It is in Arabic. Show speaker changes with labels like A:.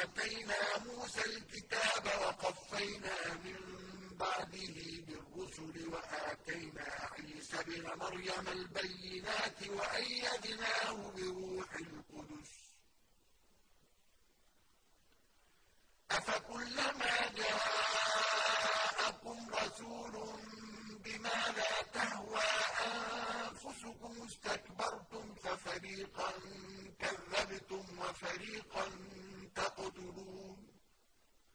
A: وَآتَيْنَا مُوسَى الْكِتَابَ وَقَفَّيْنَا مِن بَعْدِهِ بِالرُّسُلِ وَآتَيْنَا عِيسَى ابْنَ مَرْيَمَ الْبَيِّنَاتِ وَأَيَّدْنَاهُ بِرُوحِ الْقُدُسِ ۗ. أَفَكُلَّمَا جَاءَكُمْ رَسُولٌ بِمَا لَا تَهْوَىٰ أَنفُسُكُمُ اسْتَكْبَرْتُمْ فَفَرِيقًا